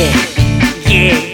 yeah, yeah.